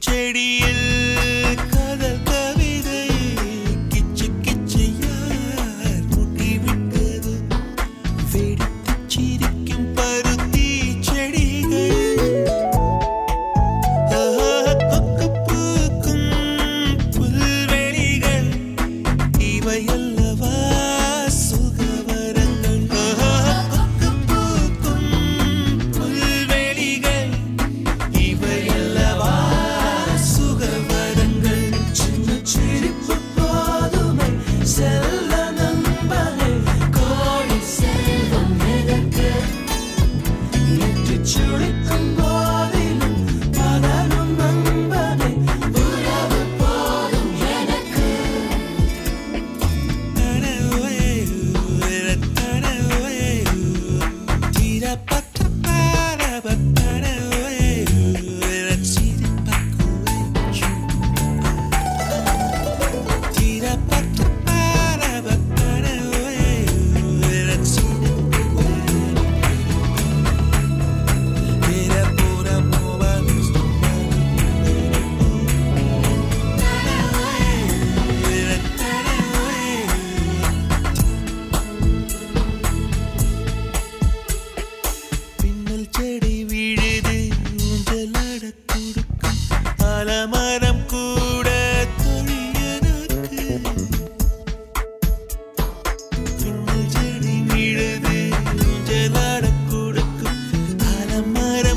செடியில் amar a